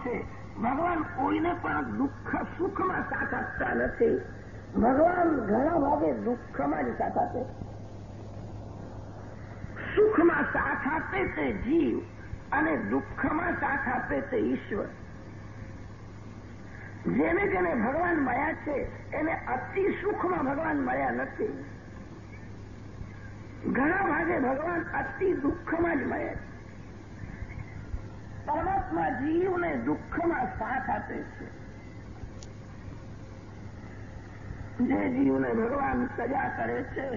છે. ભગવાન કોઈને પણ દુઃખ સુખમાં સાથ નથી. ભગવાન ઘણા ભાગે દુઃખમાં જ સાથ આપે સુખમાં સાથ આપે તે જીવ અને દુઃખમાં સાથ આપે તે ઈશ્વર. જેને જેને ભગવાન મળ્યા છે, એને અતિ સુખમાં ભગવાન મળ્યા નથી. ઘણા ભાગે ભગવાન અતિ દુઃખમાં જ મળ્યા છે. પરમાત્મા જીવને દુઃખમાં સાથ આપે છે. જે જીવને ભગવાન સજા કરે છે,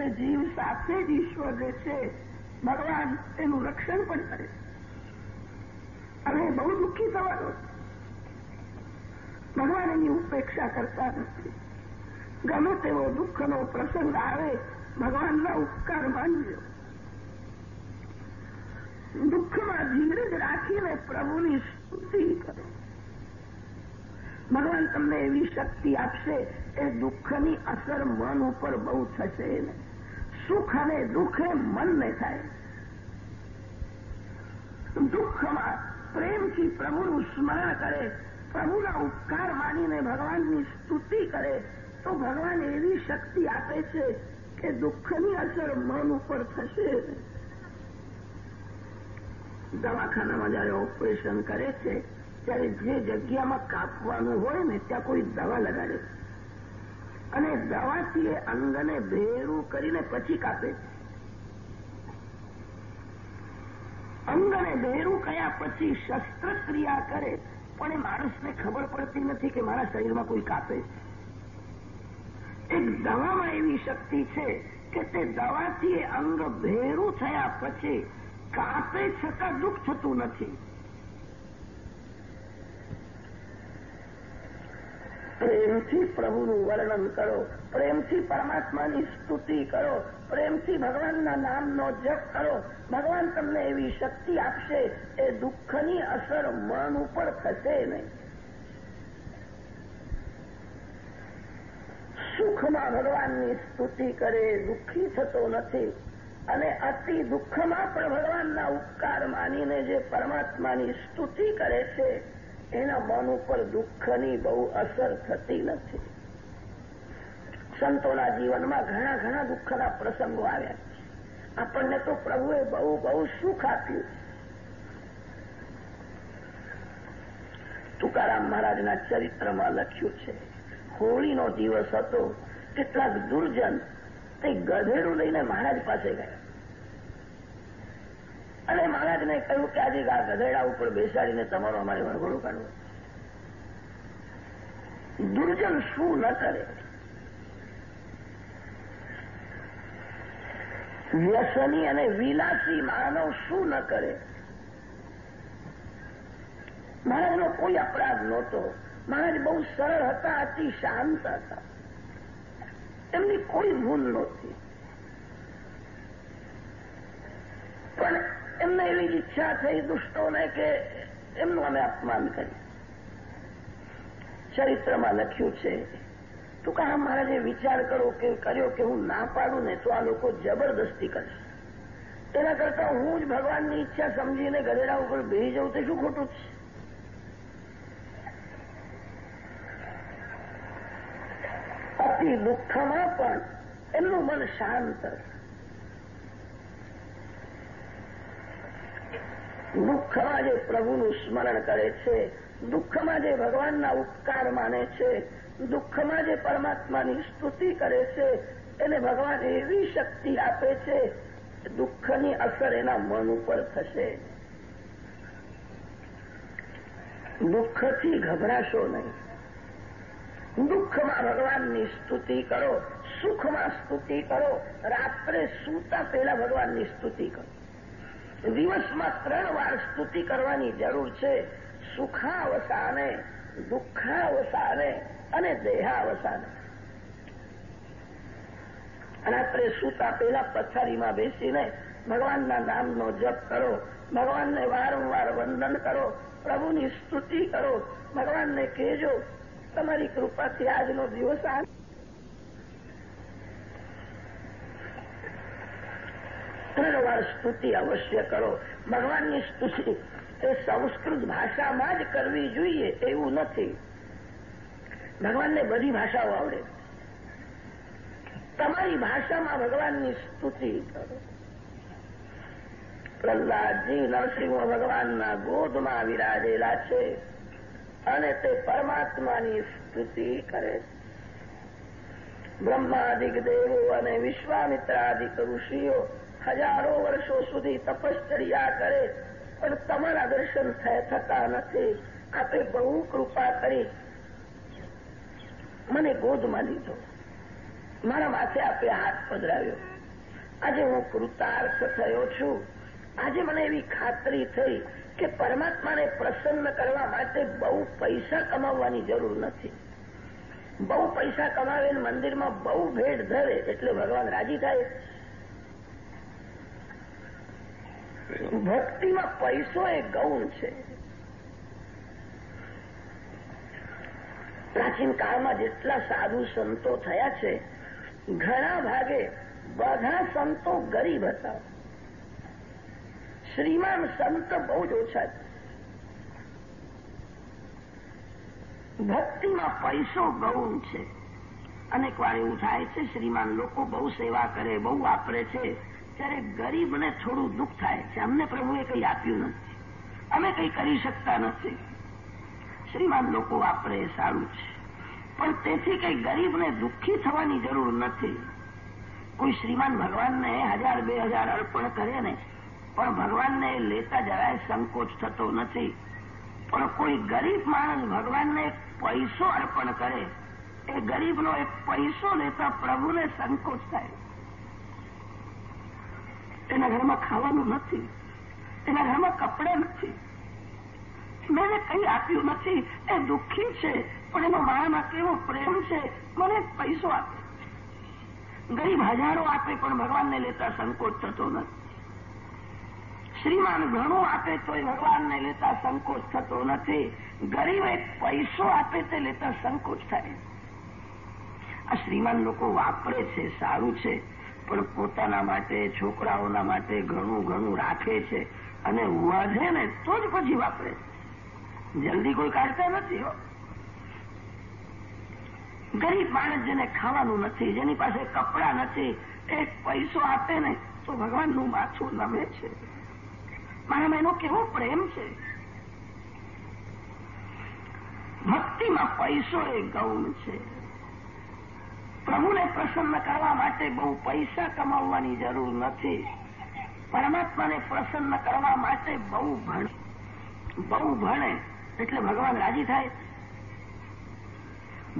એ જીવ સાથે જ ઈશ્વર રહે છે. ભગવાન એનું રક્ષણ પણ કરે અને બહુ દુઃખી થવાનો ભગવાન એની ઉપેક્ષા કરતા નથી. ગમે તેવો દુઃખનો પ્રસંગ આવે, ભગવાનના ઉપકાર માનજો. દુઃખમાં ધીરજ રાખીને પ્રભુની સ્તુતિ ભગવાન તમને એવી શક્તિ આપશે, એ દુઃખની અસર મન ઉપર બહુ થશે ને. સુખ અને દુઃખ એ મનને થાય. દુઃખમાં પ્રેમથી પ્રભુનું સ્મરણ કરે, પ્રભુના ઉપકાર માનીને ભગવાનની સ્તુતિ કરે, તો ભગવાન એવી શક્તિ આપે છે કે દુઃખની અસર મન ઉપર થશે દવાખાનામાં જયારે ઓપરેશન કરે છે, ત્યારે જે જગ્યામાં કાપવાનું હોય ને, ત્યાં કોઈ દવા લગાડે. અને દવાથી એ અંગને ભેરું કરીને પછી કાપે અંગને ભેરું કયા પછી શસ્ત્રક્રિયા કરે, પણ એ માણસને ખબર પડતી નથી કે મારા શરીરમાં કોઈ કાપે એક દવામાં એવી શક્તિ છે કે તે દવાથી એ અંગ ભેરું થયા પછી કાપે છતાં દુઃખ થતું નથી. પ્રેમથી પ્રભુનું વર્ણન કરો, પ્રેમથી પરમાત્માની સ્તુતિ કરો, પ્રેમથી ભગવાનના નામનો જપ કરો. ભગવાન તમને એવી શક્તિ આપશે, એ દુઃખની અસર મન ઉપર થશે નહીં. સુખમાં ભગવાનની સ્તુતિ કરે, દુઃખી થતો નથી. અને અતિ દુઃખમાં પણ ભગવાનના ઉપકાર માનીને જે પરમાત્માની સ્તુતિ કરે છે, એના મન ઉપર દુઃખની બહુ અસર થતી નથી. સંતોના જીવનમાં ઘણા ઘણા દુઃખના પ્રસંગો આવ્યા છે. આપણને તો પ્રભુએ બહુ બહુ સુખ આપ્યું તુકારામ મહારાજના ચરિત્રમાં લખ્યું છે, હોળીનો દિવસ હતો, કેટલાક દુર્જન તે ગધેડું લઈને મહારાજ પાસે ગયા. અને મહારાજને કહ્યું કે આજે આ ગધેડા ઉપર બેસાડીને તમારો અમારે વરઘોડું કાઢવું. દુર્જન શું ન કરે? વ્યસની અને વિલાસી માનવ શું ન કરે? મહારાજનો કોઈ અપરાધ નહોતો. મહારાજ બહુ સરળ હતા, અતિ શાંત હતા. એમની કોઈ ભૂલ નહોતી. પણ એમને એવી ઈચ્છા થઈ, દુષ્ટોને કે એમનું અમે અપમાન કર્યું. ચરિત્રમાં લખ્યું છે તુકારામ મહારાજે વિચાર કરો કે કર્યો કે હું ના પાડું ને, તો આ લોકો જબરદસ્તી કરશે એના કરતા હું જ ભગવાનની ઈચ્છા સમજીને ગધેડા ઉપર બેસી જવું તે શું ખોટું છે? અતિ દુઃખમાં પણ એમનું મન શાંત દુઃખમાં જે પ્રભુનું સ્મરણ કરે છે, દુઃખમાં જે ભગવાનના ઉપકાર માને છે, દુઃખમાં જે પરમાત્માની સ્તુતિ કરે છે, એને ભગવાન એવી શક્તિ આપે છે, દુઃખની અસર એના મન ઉપર થશે. દુઃખથી ગભરાશો નહીં. દુઃખમાં ભગવાનની સ્તુતિ કરો, સુખમાં સ્તુતિ કરો, રાત્રે સૂતા પહેલા ભગવાનની સ્તુતિ કરો. દિવસમાં ત્રણ વાર સ્તુતિ કરવાની જરૂર છે. સુખાવસાને, દુઃખાવસાને અને દેહાવસાને. રાત્રે સૂતા પહેલા પથારીમાં બેસીને ભગવાનના નામનો જપ કરો, ભગવાનને વારંવાર વંદન કરો, પ્રભુની સ્તુતિ કરો, ભગવાનને કહેજો તમારી કૃપાથી આજનો દિવસ આ વાર સ્તુતિ અવશ્ય કરો. ભગવાનની સ્તુતિ એ સંસ્કૃત ભાષામાં જ કરવી જોઈએ એવું નથી. ભગવાનને બધી ભાષાઓ આવડે. તમારી ભાષામાં ભગવાનની સ્તુતિ કરો. પ્રહલાદજી નરસિંહ ભગવાનના ગોદમાં વિરાજેલા છે. અને તે પરમાત્માની સ્તુતિ કરે બ્રહ્માદિક દેવો અને વિશ્વામિત્રાદિક ઋષિઓ હજારો વર્ષો સુધી તપશ્ચર્યા કરે પણ તમારા દર્શન થતા નથી. આપે બહુ કૃપા કરી. મને ગોદમાં લીધો. મારા માથે આપે હાથ પધરાવ્યો. આજે હું કૃતાર્થ થયો છું. આજે મને એવી ખાતરી થઈ કે પરમાત્માને પ્રસન્ન કરવા માટે બહુ પૈસા કમાવવાની જરૂર નથી. બહુ પૈસા કમાવે મંદિરમાં બહુ ભેટ ધરે એટલે ભગવાન રાજી થાય. ભક્તિમાં પૈસો એ ગૌણ છે. પ્રાચીન કાળમાં જેટલા સાધુ સંતો થયા છે, ઘણા ભાગે બધા સંતો ગરીબ હતા. શ્રીમાન સંત બહુ જ ઓછા ભક્તિમાં પૈસો ગૌણ છે. અનેક વાર એવું થાય છે, શ્રીમાન લોકો બહુ સેવા કરે, બહુ વાપરે છે. ત્યારે ગરીબને થોડું દુઃખ થાય છે. અમને પ્રભુએ કંઈ આપ્યું નથી. અમે કંઈ કરી શકતા નથી. શ્રીમાન લોકો વાપરે, સારું છે. પણ તેથી કંઈ ગરીબને દુઃખી થવાની જરૂર નથી. કોઈ શ્રીમાન ભગવાનને હજાર, બે હજાર અર્પણ કરે ને પણ ભગવાનને લેતા જરાય સંકોચ થતો નથી. પણ કોઈ ગરીબ માણસ ભગવાનને પૈસો અર્પણ કરે, એ ગરીબનો એક પૈસો લેતા પ્રભુને સંકોચ થાય. એના ઘરમાં ખાવાનું નથી. એના ઘરમાં કપડાં નથી. મેં કંઈ આપ્યું નથી, એ દુઃખી છે, પણ એનો મારામાં કેવો પ્રેમ છે, મને પૈસો આપે. ગરીબ હજારો આપે, પણ ભગવાનને લેતા સંકોચ થતો નથી. શ્રીમાન ઘણું આપે તો ભગવાનને લેતા સંકોચ થતો નથી. ગરીબે પૈસો આપે તે લેતા સંકોચ થાય. આ શ્રીમાન લોકો વાપરે છે, સારું છે, પણ પોતાના માટે, છોકરાઓના માટે ઘણું ઘણું રાખે છે અને વધે ને તો જ પછી વાપરે જલ્દી કોઈ કાઢતા નથી, હો. ગરીબ માણસ જેને ખાવાનું નથી, જેની પાસે કપડા નથી, એક પૈસો આપે ને તો ભગવાનનું માથું નમે છે. મારામાં એનો કેવો પ્રેમ છે? ભક્તિમાં પૈસો એ ગૌણ છે. પ્રભુને પ્રસન્ન કરવા માટે બહુ પૈસા કમાવવાની જરૂર નથી. પરમાત્માને પ્રસન્ન કરવા માટે બહુ ભણે. બહુ ભણે એટલે ભગવાન રાજી થાય.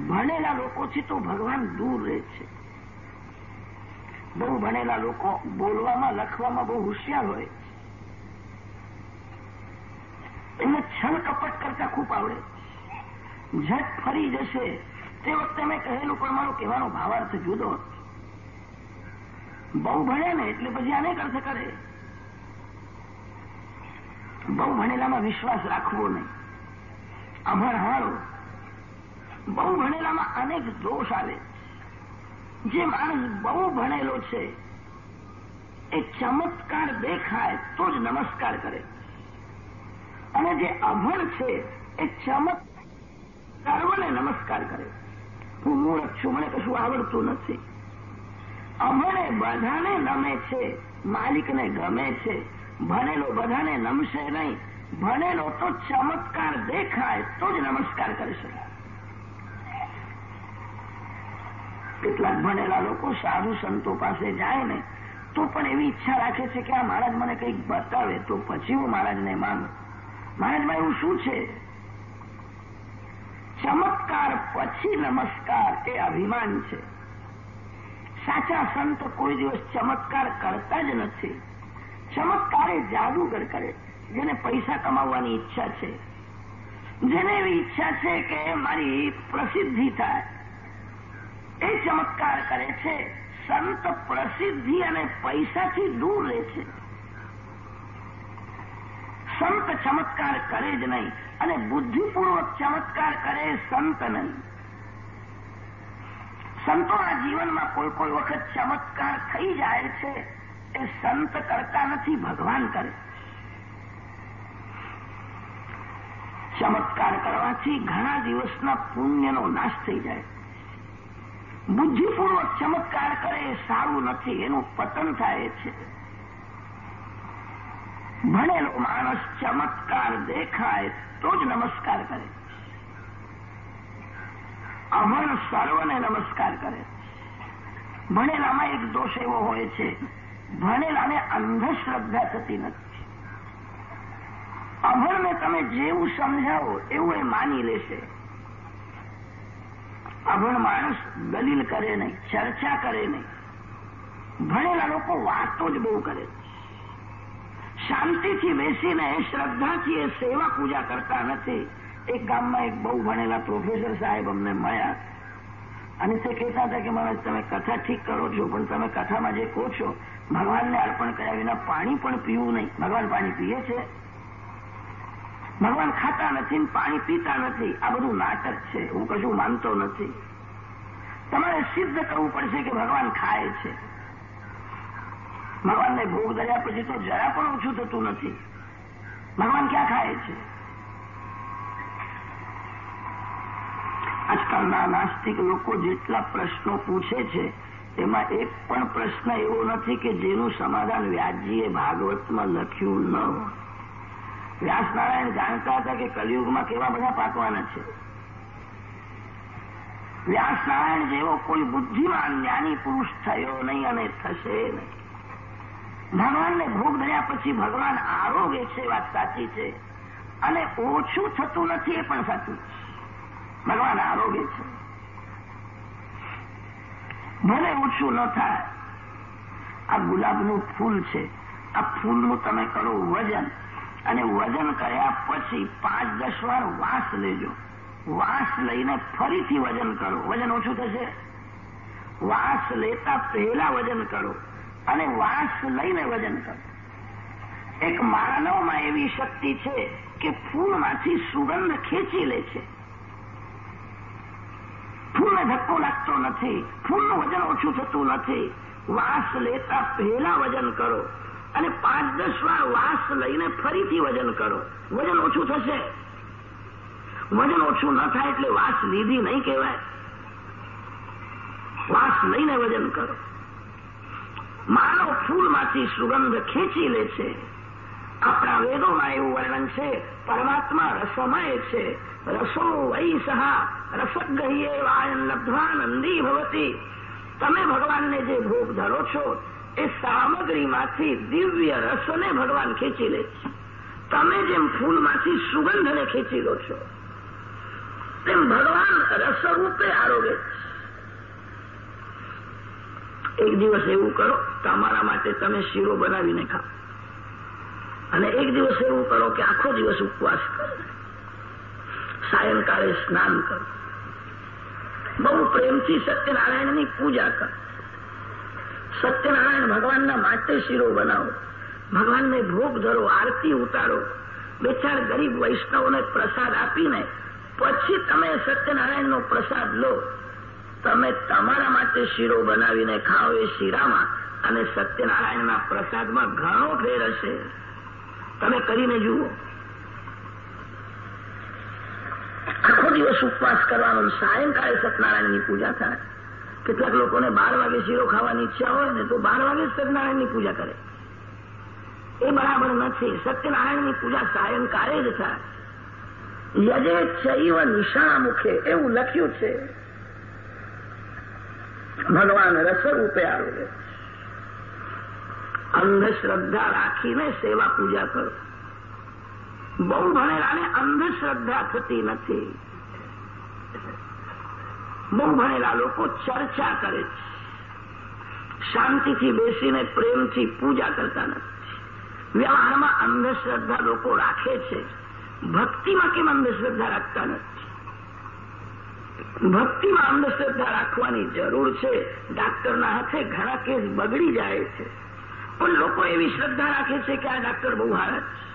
ભણેલા લોકોથી તો ભગવાન દૂર રહે છે. બહુ ભણેલા લોકો બોલવામાં, લખવામાં બહુ હોશિયાર હોય. એમને છલ કપટ કરતા ખૂબ આવડે ઝટ ફરી જશે. તે વખતે મેં કહેલું પણ મારો કહેવાનો ભાવાર્થ જુદો બહુ ભણે ને એટલે પછી આને અર્થ કરે. બહુ ભણેલામાં વિશ્વાસ રાખવો નહીં. અભણ હારો. બહુ ભણેલામાં અનેક દોષ આવે. જે માણસ બહુ ભણેલો છે, એ ચમત્કાર દેખાય તો જ નમસ્કાર કરે. અને જે અભણ છે, એ ચમક સર્વને નમસ્કાર કરે. હું મૂર્ખ છું, મને કશું આવડતું નથી. અભણે બધાને નમે છે, માલિકને ગમે છે, ભણેલો બધાને નમશે નહીં, ભણેલો તો ચમત્કાર દેખાય, તો જ નમસ્કાર કરી શકાય કેટલાક ભણેલા લોકો સાધુ સંતો પાસે જાય ને, તો પણ એવી ઈચ્છા રાખે છે કે આ મહારાજ મને કંઈક બતાવે, તો પછી હું મહારાજને માનું મહારાજમાં એવું શું છે? ચમત્કાર પછી નમસ્કાર એ અભિમાન છે. સાચા સંત કોઈ દિવસ ચમત્કાર કરતા જ નથી. ચમત્કાર એ જાદુગર કરે, જેને પૈસા કમાવવાની ઈચ્છા છે. જેને એવી ઈચ્છા છે કે મારી પ્રસિદ્ધિ થાય. એ ચમત્કાર કરે છે, સંત પ્રસિદ્ધિ અને પૈસાથી દૂર રહે છે. સંત ચમત્કાર કરે જ નહીં અને બુદ્ધિપૂર્વક ચમત્કાર કરે સંત નહીં. સંતોના જીવનમાં કોઈ કોઈ વખત ચમત્કાર થઈ જાય છે એ સંત કરતા નથી, ભગવાન કરે. ચમત્કાર કરવાથી ઘણા દિવસના પુણ્યનો નાશ થઈ જાય. બુદ્ધિપૂર્વક ચમત્કાર કરે એ સારું નથી, એનું પતન થાય છે. ભણેલો માણસ ચમત્કાર દેખાય તો જ નમસ્કાર કરે. અભણ સર્વને નમસ્કાર કરે. ભણેલામાં એક દોષ એવો હોય છે, ભણેલાને અંધશ્રદ્ધા થતી નથી. અભણને તમે જેવું સમજાવો એવું એ માની લેશે. અભણ માણસ દલીલ કરે નહીં, ચર્ચા કરે નહીં. ભણેલા લોકો વાતો જ બહુ કરે શાંતિથી બેસીને શ્રદ્ધાથી એ સેવા પૂજા કરતા નથી. એક ગામમાં એક બહુ ભણેલા પ્રોફેસર સાહેબ અમને મળ્યા અને તે કહેતા હતા કે મહારાજ, તમે કથા ઠીક કરો છો, પણ તમે કથામાં જે કહો છો, ભગવાનને અર્પણ કર્યા વિના પાણી પણ પીવું નહીં. ભગવાન પાણી પીએ છે? ભગવાન ખાતા નથી પાણી પીતા નથી. આ બધું નાટક છે. હું કશું માનતો નથી. તમારે સિદ્ધ કરવું પડશે કે ભગવાન ખાય છે. ભગવાનને ભોગ ધર્યા પછી તો જરા પણ ઓછું થતું નથી. ભગવાન ક્યાં ખાય છે? આજકાલના નાસ્તિક લોકો જેટલા પ્રશ્નો પૂછે છે, એમાં એક પણ પ્રશ્ન એવો નથી કે જેનું સમાધાન વ્યાસજીએ ભાગવતમાં લખ્યું ન વ્યાસનારાયણ જાણતા હતા કે કલયુગમાં કેવા બધા પાકવાના છે. વ્યાસનારાયણ જેવો કોઈ બુદ્ધિમાન જ્ઞાની પુરુષ થયો નહીં અને થશે નહીં. ભગવાનને ભોગ ધર્યા પછી ભગવાન આરોગ્ય છે વાત સાચી છે. અને ઓછું થતું નથી એ પણ સાચું. ભગવાન આરોગ્ય છે. ભલે ઓછું ન થાય, આ ગુલાબનું ફૂલ છે. આ ફૂલનું તમે કરો વજન. અને વજન કર્યા પછી પાંચ દસ વાર વાસ લેજો. વાસ લઈને ફરીથી વજન કરો. વજન ઓછું થશે? વાસ લેતા પહેલા વજન કરો. અને વાસ લઈને વજન કરો. એક માનવમાં એવી શક્તિ છે કે ફૂલમાંથી સુગંધ ખેંચી લે છે. ફૂલને ધક્કો લાગતો નથી, ફૂલનું વજન ઓછું થતું નથી. વાસ લેતા પહેલા વજન કરો અને પાંચ દસ વાર વાસ લઈને ફરીથી વજન કરો. વજન ઓછું થશે. વજન ઓછું ન થાય એટલે વાસ લીધી નહીં કહેવાય. વાસ લઈને વજન કરો. માનવ ફૂલમાંથી સુગંધ ખેંચી લે છે. આપણા વેદોમાં એવું વર્ણન છે, પરમાત્મા રસમય છે. રસો વૈ સહા રસગ્રહ્યે વાયન લબ્ધવાનંદી ભવતી. તમે ભગવાનને જે ભોગ ધરો છો, એ સામગ્રીમાંથી દિવ્ય રસને ભગવાન ખેંચી લે છે. તમે જેમ ફૂલમાંથી સુગંધને ખેંચી લો છો, તેમ ભગવાન રસરૂપે આરોગે એક દિવસ એવું કરો તમારા માટે તમે શીરો બનાવીને ખાઓ. અને એક દિવસ એવું કરો કે આખો દિવસ ઉપવાસ કરો. સાયંકાળે સ્નાન કરો. બહુ પ્રેમથી સત્યનારાયણની પૂજા કરો. સત્યનારાયણ ભગવાનના માટે શીરો બનાવો. ભગવાનને ભોગ ધરો, આરતી ઉતારો. બે ચાર ગરીબ વૈષ્ણવને પ્રસાદ આપીને પછી તમે સત્યનારાયણનો પ્રસાદ લો. તમે તમારા માટે શીરો બનાવીને ખાઓ એ શીરામાં અને સત્યનારાયણના પ્રસાદમાં ઘણો ફેર હશે. તમે કરીને જુઓ. આખો દિવસ ઉપવાસ કરવાનો સાયંકાળે સત્યનારાયણની પૂજા થાય. કેટલાક લોકોને બાર વાગે શીરો ખાવાની ઈચ્છા હોય ને તો બાર વાગે સત્યનારાયણની પૂજા કરે. એ બરાબર નથી. સત્યનારાયણની પૂજા સાયંકાળે જ થાય. યજે ચૈવ નિશાળા મુખે એવું લખ્યું છે. ભગવાન રસરૂપે આરોગ્ય અંધશ્રદ્ધા રાખીને સેવા પૂજા કરો. બહુ ભણેલાને અંધશ્રદ્ધા થતી નથી. બહુ ભણેલા લોકો ચર્ચા કરે છે. શાંતિથી બેસીને પ્રેમથી પૂજા કરતા નથી. વ્યવહારમાં અંધશ્રદ્ધા લોકો રાખે છે. ભક્તિમાં કેમ અંધશ્રદ્ધા રાખતા નથી? ભક્તિમાં અંધશ્રદ્ધા રાખવાની જરૂર છે. ડાક્ટરના હાથે ઘણા કેસ બગડી જાય છે. પણ લોકો એવી શ્રદ્ધા રાખે છે કે આ ડાક્ટર બહુ હારા છે.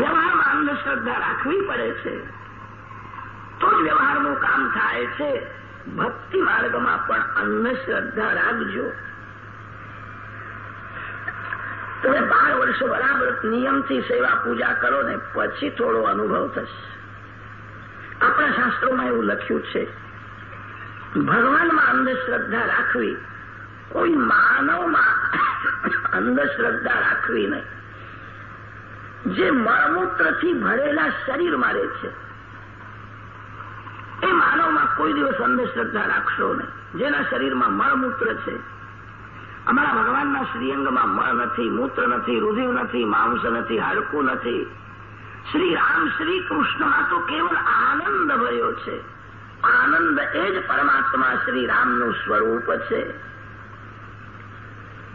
વ્યવહારમાં અંધશ્રદ્ધા રાખવી પડે છે. તો જ વ્યવહારનું કામ થાય છે. ભક્તિ માર્ગમાં પણ અંધશ્રદ્ધા રાખજો. તમે બાર વર્ષ બરાબર નિયમથી સેવા પૂજા કરો ને પછી થોડો અનુભવ થશે. આપણા શાસ્ત્રોમાં એવું લખ્યું છે, ભગવાનમાં અંધશ્રદ્ધા રાખવી કોઈ માનવમાં અંધશ્રદ્ધા રાખવી નહીં. જે મળમૂત્રથી ભરેલા શરીરમાં રહે છે, એ માનવમાં કોઈ દિવસ અંધશ્રદ્ધા રાખશો નહીં. જેના શરીરમાં મળમૂત્ર છે, અમારા ભગવાનના શ્રીઅંગમાં મળ નથી, મૂત્ર નથી, રુધિર નથી, માંસ નથી, હાડકું નથી. શ્રી રામ શ્રી કૃષ્ણમાં તો કેવલ આનંદ ભર્યો છે. આનંદ એ જ પરમાત્મા શ્રી રામનું સ્વરૂપ છે.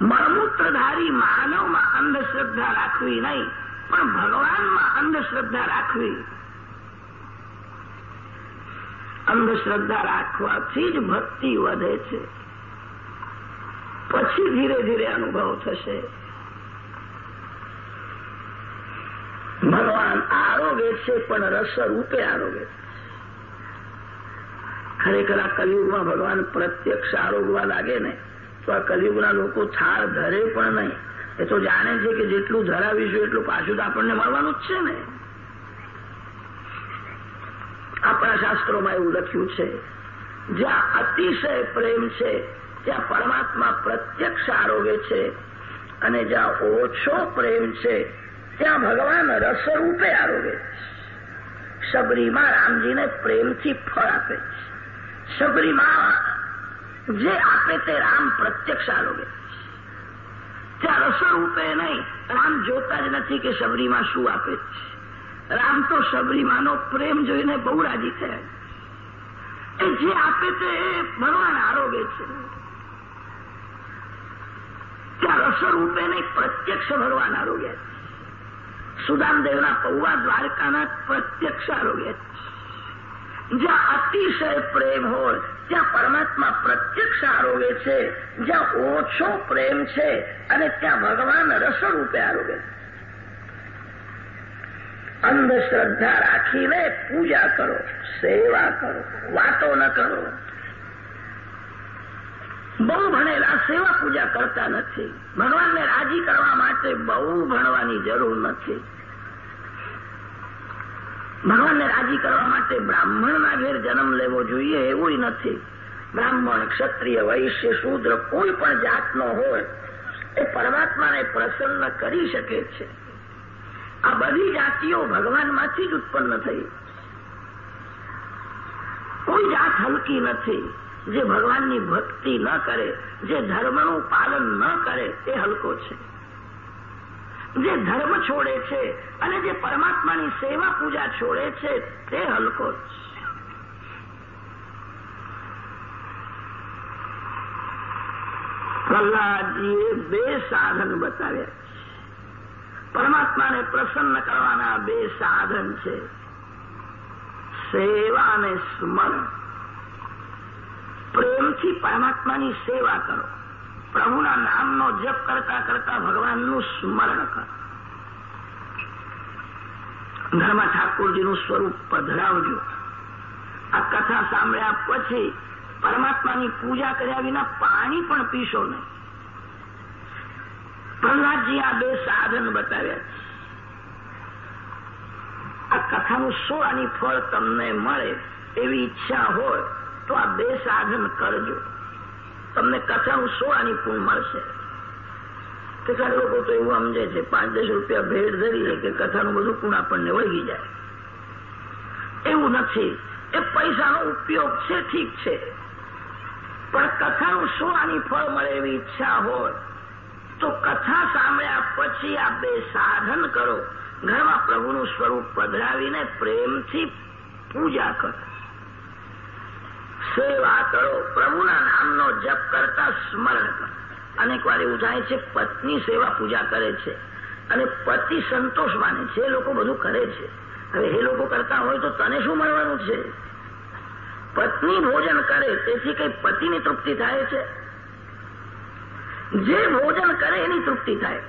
મળમૂત્રધારી માનવમાં અંધશ્રદ્ધા રાખવી નહીં, પણ ભગવાનમાં અંધશ્રદ્ધા રાખવી. અંધશ્રદ્ધા રાખવાથી જ ભક્તિ વધે છે. પછી ધીરે ધીરે અનુભવ થશે. ભગવાન આરોગે છે, પણ રસ રૂપે આરોગે ખરેખર આ કલયુગમાં ભગવાન પ્રત્યક્ષ આરોગવા લાગે ને, તો આ કલયુગના લોકો થાળ ધરે પણ નહીં. એ તો જાણે છે કે જેટલું ધરાવીશું એટલું પાછું તો આપણને મળવાનું જ છે ને. આપણા શાસ્ત્રોમાં એવું લખ્યું છે, જ્યાં અતિશય પ્રેમ છે, ત્યાં પરમાત્મા પ્રત્યક્ષ આરોગે છે, અને જ્યાં ઓછો પ્રેમ છે ત્યાં ભગવાન રસરૂપે આરોગે છે. રામજીને પ્રેમથી ફળ આપે છે. શબરીમાં જે આપે તે રામ પ્રત્યક્ષ આરોગે ત્યાં રસરૂપે નહીં, રામ જોતા જ નથી કે શબરીમાં શું આપે છે. રામ તો શબરીમાનો પ્રેમ જોઈને બહુ રાજી થયા એ જે આપે તે ભગવાન આરોગે છે. ત્યાં રસરૂપે નહીં, પ્રત્યક્ષ ભગવાન આરોગ્ય સુદામદેવના પૌવા દ્વારકાના પ્રત્યક્ષ આરોગ્ય જ્યાં અતિશય પ્રેમ હોય, ત્યાં પરમાત્મા પ્રત્યક્ષ આરોગે છે. જ્યાં ઓછો પ્રેમ છે અને ત્યાં ભગવાન રસરૂપે આરોગે અંધશ્રદ્ધા રાખીને પૂજા કરો, સેવા કરો, વાતો ન કરો. બહુ ભણેલા સેવા પૂજા કરતા નથી. ભગવાનને રાજી કરવા માટે બહુ ભણવાની જરૂર નથી. ભગવાનને રાજી કરવા માટે બ્રાહ્મણના ઘેર જન્મ લેવો જોઈએ એવું નથી. બ્રાહ્મણ, ક્ષત્રિય, વૈશ્ય, શૂદ્ર, કોઈ પણ જાતનો હોય, એ પરમાત્માને પ્રસન્ન કરી શકે છે. આ બધી જાતિઓ ભગવાનમાંથી જ ઉત્પન્ન થઈ. કોઈ જાત હલકી નથી. જે ભગવાનની ભક્તિ ન કરે, જે ધર્મનું પાલન ન કરે, એ હલકો છે. જે ધર્મ છોડે છે અને જે પરમાત્માની સેવા પૂજા છોડે છે, તે હલકો છે. પ્રહલાદજીએ બે સાધન બતાવ્યા પરમાત્માને પ્રસન્ન કરવાના બે સાધન છે. સેવા અને સ્મરણ. પ્રેમથી પરમાત્માની સેવા કરો. પ્રભુના નામનો જપ કરતા કરતા ભગવાનનું સ્મરણ કરો. ઘરમાં ઠાકોરજીનું સ્વરૂપ પધરાવજો. આ કથા સાંભળ્યા પછી પરમાત્માની પૂજા કર્યા વિના પાણી પણ પીશો નહીં. પ્રહલાદજી આ બે સાધન બતાવ્યા છે. આ કથાનું સોળાની ફળ તમને મળે એવી ઈચ્છા હોય તો આ બે સાધન કરજો. તમને કથાનું આની પૂર્ણ મળશે. કેટલાક લોકો તો એવું સમજે છે, પાંચ દસ રૂપિયા ભેટ ધરી કે કથાનું બધું પૂર્ણ આપણને વળગી જાય. એવું નથી. એ પૈસાનો ઉપયોગ છે, ઠીક છે. પણ કથાનું સોળાની ફળ મળે એવી ઈચ્છા હોય, તો કથા સાંભળ્યા પછી આ બે સાધન કરો. ઘરમાં પ્રભુનું સ્વરૂપ પધરાવીને પ્રેમથી પૂજા કરો. સેવા કરો. પ્રભુના નામનો જપ કરતા સ્મરણ કરો. અનેક વાર એવું થાય છે, પત્ની સેવા પૂજા કરે છે અને પતિ સંતોષ માને છે. એ લોકો બધું કરે છે. હવે એ લોકો કરતા હોય તો તને શું મળવાનું છે? પત્ની ભોજન કરે, તેથી કઈ પતિની તૃપ્તિ થાય છે? જે ભોજન કરે એની તૃપ્તિ થાય.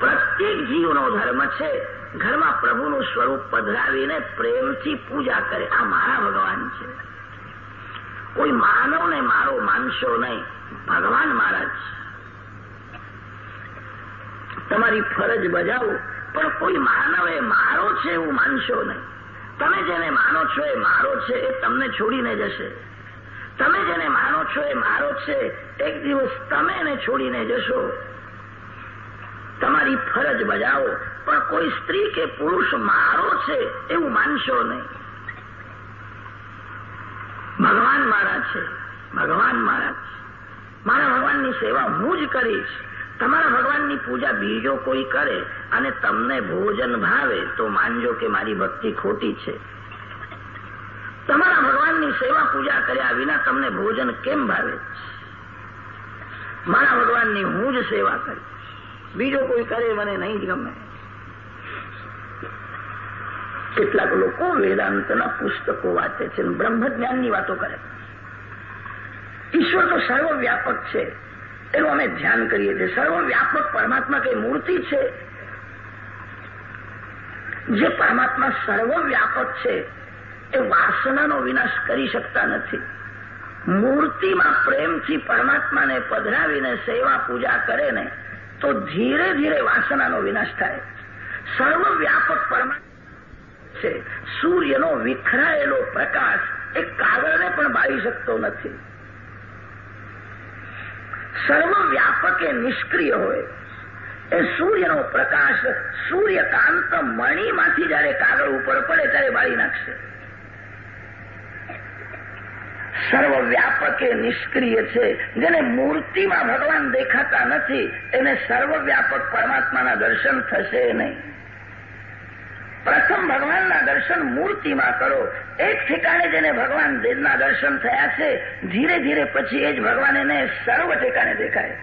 પ્રત્યેક જીવનો ધર્મ છે. ઘરમાં પ્રભુનું સ્વરૂપ પધરાવીને પ્રેમથી પૂજા કરે. આ મારા ભગવાન છે. કોઈ માનવને મારો માનશો નહીં. ભગવાન મારા છે. તમારી ફરજ બજાવો, પણ કોઈ માનવ એ મારો છે એવું માનશો નહીં. તમે જેને માનો છો એ મારો છે, એ તમને છોડીને જશે. તમે જેને માનો છો એ મારો છે, એક દિવસ તમે એને છોડીને જશો. તમારી ફરજ બજાવો પણ કોઈ સ્ત્રી કે પુરુષ મારો છે એવું માનશો નહીં. ભગવાન મારા છે, ભગવાન મારા છે. મારા ભગવાનની સેવા હું જ કરીશ. તમારા ભગવાનની પૂજા બીજો કોઈ કરે અને તમને ભોજન ભાવે તો માનજો કે મારી ભક્તિ ખોટી છે. તમારા ભગવાનની સેવા પૂજા કર્યા વિના તમને ભોજન કેમ ભાવે? મારા ભગવાનની હું જ સેવા કરીશ. બીજો કોઈ કરે મને નહીં જ ગમે. કેટલાક લોકો વેદાંતના પુસ્તકો વાંચે છે બ્રહ્મજ્ઞાનની વાતો કરે. ઈશ્વર તો સર્વવ્યાપક છે. એનું અમે ધ્યાન કરીએ છીએ. સર્વવ્યાપક પરમાત્મા કઈ મૂર્તિ છે? જે પરમાત્મા સર્વવ્યાપક છે, એ વાસનાનો વિનાશ કરી શકતા નથી. મૂર્તિમાં પ્રેમથી પરમાત્માને પધરાવીને સેવા પૂજા કરે ને, તો ધીરે ધીરે વાસનાનો વિનાશ થાય. સર્વવ્યાપક પરમાત્મા છે. સૂર્યનો વિખરાયેલો પ્રકાશ એ કાગળને પણ બાળી શકતો નથી. સર્વવ્યાપક નિષ્ક્રિય હોય. એ સૂર્યનો પ્રકાશ સૂર્યકાંત મણીમાંથી જ્યારે કાગળ ઉપર પડે ત્યારે બાળી નાખશે. સર્વવ્યાપક નિષ્ક્રિય છે. જેને મૂર્તિમાં ભગવાન દેખાતા નથી, એને સર્વવ્યાપક પરમાત્માના દર્શન થશે નહીં. પ્રથમ ભગવાનના દર્શન મૂર્તિમાં કરો. એક ઠેકાણે જેને ભગવાન દેવના દર્શન થયા છે, ધીરે ધીરે પછી એ જ ભગવાન એને સર્વ ઠેકાણે દેખાય.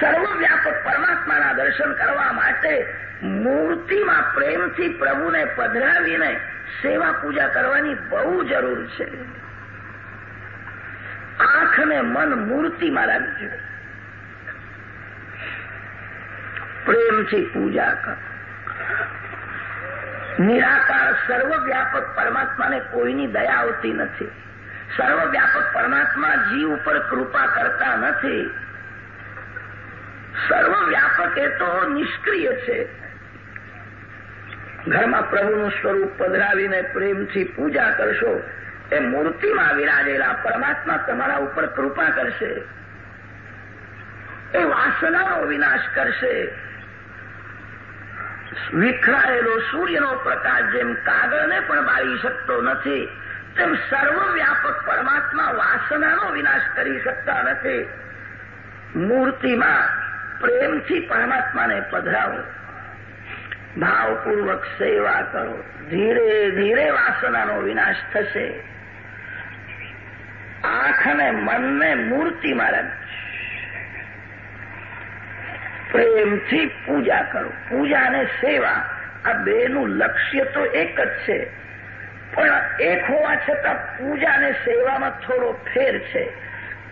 સર્વવ્યાપક પરમાત્માના દર્શન કરવા માટે મૂર્તિમાં પ્રેમથી પ્રભુને પધરાવીને સેવા પૂજા કરવાની બહુ જરૂર છે. આંખ ને મન મૂર્તિમાં રાખજો. પ્રેમથી પૂજા કરો. નિરાકાર સર્વવ્યાપક પરમાત્માને કોઈની દયા આવતી નથી. સર્વવ્યાપક પરમાત્મા જીવ ઉપર કૃપા કરતા નથી. સર્વવ્યાપક એ તો નિષ્ક્રિય છે. ઘરમાં પ્રભુનું સ્વરૂપ પધરાવીને પ્રેમથી પૂજા કરશો, એ મૂર્તિમાં વિરાજેલા પરમાત્મા તમારા ઉપર કૃપા કરશે. એ વાસનાનો વિનાશ કરશે. વિખરાયેલો સૂર્યનો પ્રકાશ જેમ કાગળને પણ બાળી શકતો નથી, તેમ સર્વવ્યાપક પરમાત્મા વાસનાનો વિનાશ કરી શકતા નથી. મૂર્તિમાં પ્રેમથી પરમાત્માને પધરાવો. ભાવપૂર્વક સેવા કરો. ધીરે ધીરે વાસનાનો વિનાશ થશે. આંખ અને મનને મૂર્તિમાં રાખજો. પ્રેમથી પૂજા કરો. પૂજા અને સેવા. આ બેનું લક્ષ્ય તો એક જ છે. પણ એક હોવા છતાં પૂજા અને સેવામાં થોડો ફેર છે.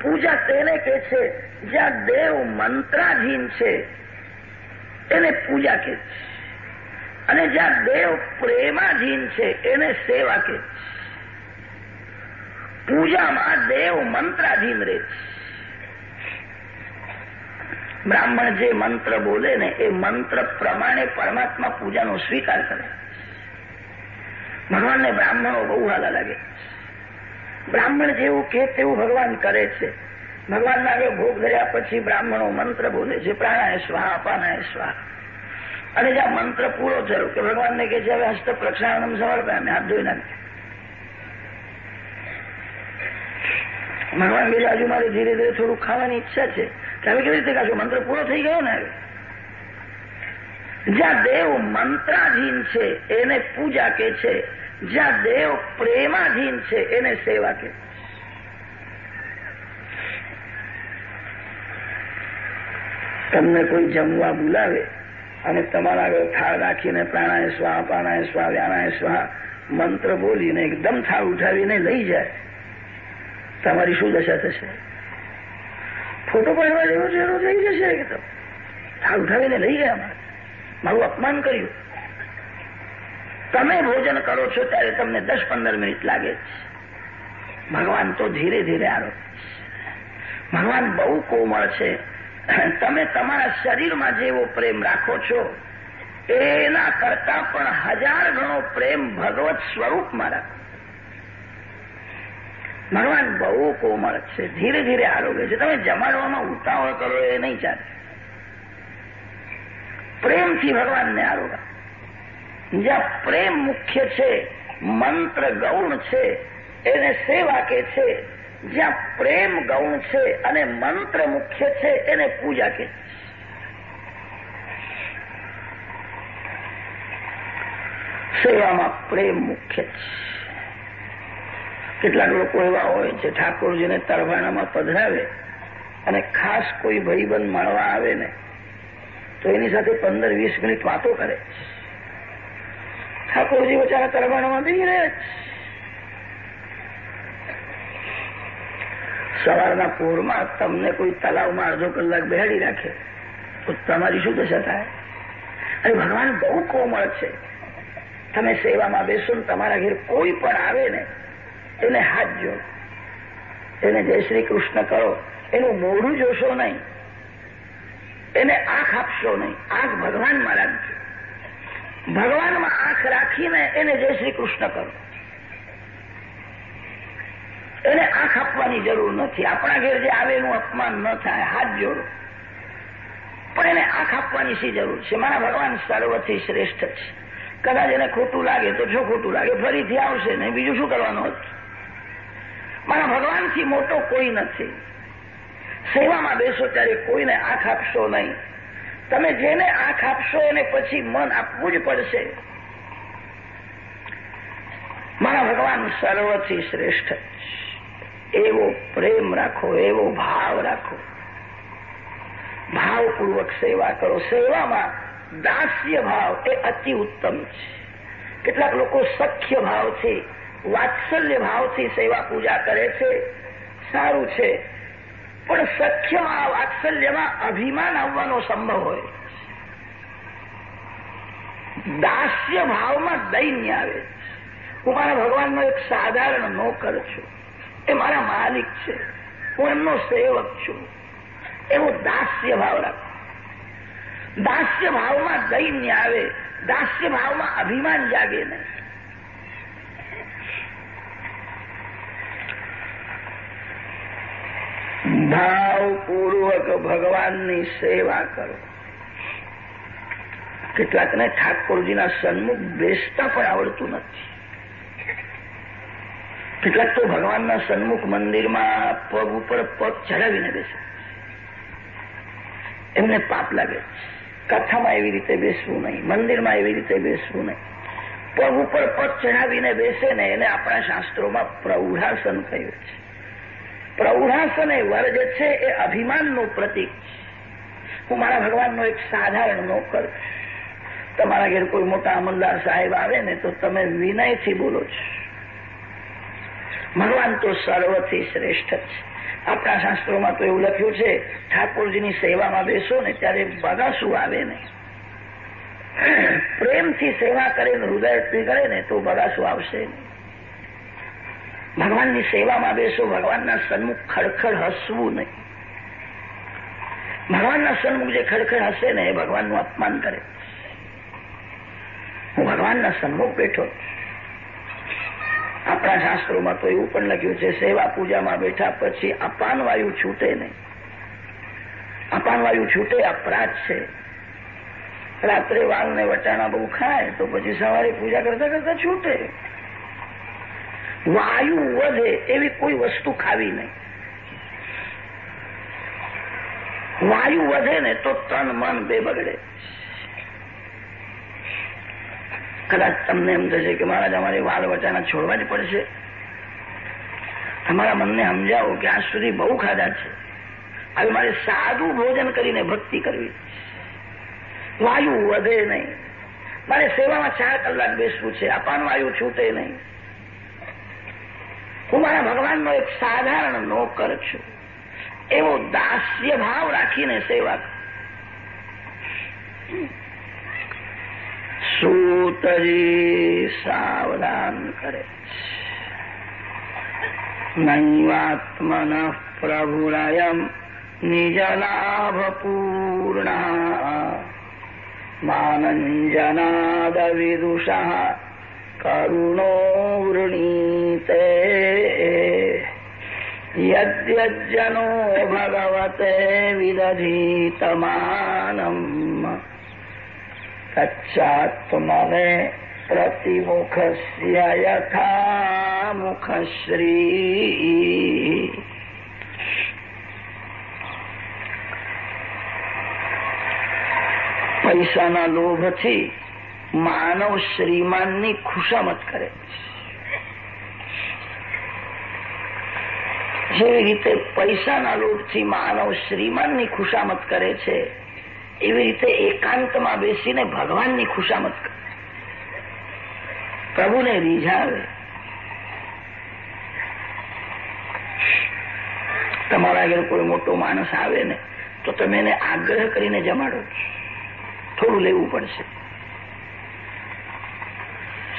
પૂજા તેને કે છે, જ્યાં દેવ મંત્રાધીન છે, એને પૂજા કે અને જ્યાં દેવ પ્રેમાધીન છે, એને સેવા કે પૂજામાં દેવ મંત્રાધીન રહે છે. બ્રાહ્મણ જે મંત્ર બોલે ને, એ મંત્ર પ્રમાણે પરમાત્મા પૂજાનો સ્વીકાર કરે. ભગવાનને બ્રાહ્મણો બહુ હાલા લાગે. બ્રાહ્મણ જેવું કે તેવું ભગવાન કરે છે. ભગવાનના આગળ ભોગ ધર્યા પછી બ્રાહ્મણો મંત્ર બોલે છે, પ્રાણાય સ્વાહા, અપાનાય સ્વાહા. અને જ્યાં મંત્ર પૂરો થયો કે ભગવાનને કે છે, હવે હસ્ત પ્રક્ષાળનમ સમર્પણ અમે હાથ ધોઈ નાખે. ભગવાન બીજા હજુ મારે ધીરે ધીરે થોડું ખાવાની ઈચ્છા છે. કે કેવી રીતે કાશો મંત્ર પૂરો થઈ ગયો ને જ્યાં દેવ મંત્રાધીન છે, એને પૂજા કે છે. જ્યાં દેવ પ્રેમાધીન છે, એને સેવા કે તમને કોઈ જમવા બોલાવે અને તમારા આગળ થાળ રાખીને પ્રાણાય સ્વાહ પ્રાણાય સ્વાહ, વ્યાણાય સ્વાહ, મંત્ર બોલીને એકદમ થાળ ઉઠાવીને લઈ જાય, તમારી શું દશા થશે? ફોટો પાડવા જેવો ચહેરો થઈ જશે એકદમ થાળ ઉઠાવીને લઈ ગયા મારું અપમાન કર્યું. તમે ભોજન કરો છો ત્યારે તમને દસ પંદર મિનિટ લાગે છે. ભગવાન તો ધીરે ધીરે આરો. ભગવાન બહુ કોમળ છે. તમે તમારા શરીરમાં જેવો પ્રેમ રાખો છો, એના કરતા પણ હજાર ગણો પ્રેમ ભગવત સ્વરૂપમાં રાખો. ભગવાન બહુ કોમળ છે. ધીરે ધીરે આરોગ્ય છે. તમે જમાડવામાં ઉતાવળ કરો એ નહીં ચાલે. પ્રેમથી ભગવાનને આરોગ્ય જ્યાં પ્રેમ મુખ્ય છે, મંત્ર ગૌણ છે, એને સેવા કે છે, જ્યાં પ્રેમ ગૌણ છે અને મંત્ર મુખ્ય છે, એને પૂજા કે સેવામાં પ્રેમ મુખ્ય છે. કેટલાક લોકો એવા હોય છે, ઠાકોરજીને તરવાણામાં પધરાવે અને ખાસ કોઈ ભાઈબંધ મળવા આવે ને, તો એની સાથે પંદર વીસ મિનિટ વાતો કરે. ઠાકોરજી બચારા તરવાણામાં બેસી રહે. સવારના પોરમાં તમને કોઈ તલાવમાં અડધો કલાક બેહાડી રાખે, તો તમારી શું દશા થાય? અને ભગવાન બહુ કોમળ છે. તમે સેવામાં બેસો ને તમારા ઘેર કોઈ પણ આવે ને એને હાથ જો. એને જય શ્રી કૃષ્ણ કરો. એનું મોઢું જોશો નહીં. એને આંખ આપશો નહીં. આંખ ભગવાનમાં રાખજો. ભગવાનમાં આંખ રાખીને એને જય શ્રી કૃષ્ણ કરો. એને આંખ આપવાની જરૂર નથી. આપણા ઘેર જે આવે એનું અપમાન ન થાય. હાથ જોડો. પણ એને આંખ આપવાની શી જરૂર છે? મારા ભગવાન સર્વથી શ્રેષ્ઠ છે. કદાચ એને ખોટું લાગે તો જો ખોટું લાગે, ફરીથી આવશે ને બીજું શું કરવાનું? હતું મારા ભગવાનથી મોટો કોઈ નથી. સેવામાં બેસો ત્યારે કોઈને આંખ આપશો નહીં. તમે જેને આંખ આપશો એને પછી મન આપવું જ પડશે. મારા ભગવાન સર્વથી શ્રેષ્ઠ એવો પ્રેમ રાખો, એવો ભાવ રાખો. ભાવપૂર્વક સેવા કરો. સેવામાં દાસ્ય ભાવ એ અતિ ઉત્તમ છે. કેટલાક લોકો સખ્ય ભાવથી વાત્સલ્ય ભાવથી સેવા પૂજા કરે છે. સારું છે. પણ સખ્યમાં વાત્સલ્યમાં અભિમાન આવવાનો સંભવ હોય. દાસ્ય ભાવમાં દૈન્ય આવે. હું મારા ભગવાનનો એક સાધારણ નોકર છું. એ મારા માલિક છે. હું એમનો સેવક છું. એવો દાસ્ય ભાવ રાખો. દાસ્ય ભાવમાં દૈન્ય આવે. દાસ્ય ભાવમાં અભિમાન જાગે નહીં. ભાવપૂર્વક ભગવાનની સેવા કરો. કેટલાકને ઠાકોરજીના સન્મુખ બેસતા પણ આવડતું નથી. કેટલાક તો ભગવાનના સન્મુખ મંદિરમાં પગ ઉપર પગ ચડાવીને બેસે. એમને પાપ લાગે. કથામાં એવી રીતે બેસવું નહીં, મંદિરમાં એવી રીતે બેસવું નહીં. પગ ઉપર પગ ચડાવીને બેસે ને એને આપણા શાસ્ત્રોમાં પ્રૌઢાસન કહ્યું છે. પ્રૌઢાસન વર્ગ છે એ અભિમાનનું પ્રતીક છે. હું મારા ભગવાનનો એક સાધારણ નોકર. તમારા ઘેર કોઈ મોટા અમલદાર સાહેબ આવે ને તો તમે વિનયથી બોલો છો. ભગવાન તો સર્વથી શ્રેષ્ઠ છે. આપણા શાસ્ત્રોમાં તો એવું લખ્યું છે, ઠાકોરજીની સેવામાં બેસો ને ત્યારે બગાસું આવે નહીં પ્રેમથી સેવા કરે ને હૃદયથી કરે ને તો બગાસું આવશે નહીં ભગવાનની સેવામાં બેસો, ભગવાનના સન્મુખ ખડખડ હસવું નહીં. ભગવાનના સન્મુખ જે ખડખડ હસે ને એ ભગવાનનું અપમાન કરે. હું ભગવાનના સન્મુખ બેઠો. આપણા શાસ્ત્રોમાં તો એવું પણ લખ્યું છે, સેવા પૂજામાં બેઠા પછી અપાન વાયુ છૂટે નહીં. અપાન વાયુ છૂટે, અપરાધ છે. રાત્રે વાલ ને વટાણા બહુ ખાય, તો પછી સવારે પૂજા કરતા કરતા છૂટે. વાયુ વધે એવી કોઈ વસ્તુ ખાવી નહીં. વાયુ વધે ને તો તન મન બે બગડે. કદાચ તમને એમ થશે કે મહારાજ, અમારે વાલ વટાણા છોડવા જ પડશે. તમારા મનને સમજાવો કે આજ સુધી બહુ ખાધા છે. હવે મારે સાદું ભોજન કરીને ભક્તિ કરવી. વાયુ વધે નહીં. મારે સેવામાં ચાર કલાક બેસવું છે. અપાન વાયુ છૂટે નહીં. હું મારા ભગવાનનો એક સાધારણ નોકર છું. એવો દાસ્ય ભાવ રાખીને સેવા સૂતજી સાવધાન કરે નૈવાત્મન પ્રભુરાયમ માનંજનાદ માનંજનાદવિદુષા करुणो वृणीते यद्यज्जनो भगवते विदधीतमानम् तच्चात्मने प्रतिमुखस्य यथा मुखश्री પૈસાના લોભથી માનવ શ્રીમાનની ખુશામત કરે. જેવી રીતે પૈસાના લોટથી માનવ શ્રીમાનની ખુશામત કરે છે, એવી રીતે એકાંતમાં બેસીને ભગવાનની ખુશામત કરે. પ્રભુને રીઝાવે તમારા આગળ કોઈ મોટો માણસ આવે ને, તો તમે એને આગ્રહ કરીને જમાડો. થોડું લેવું પડશે.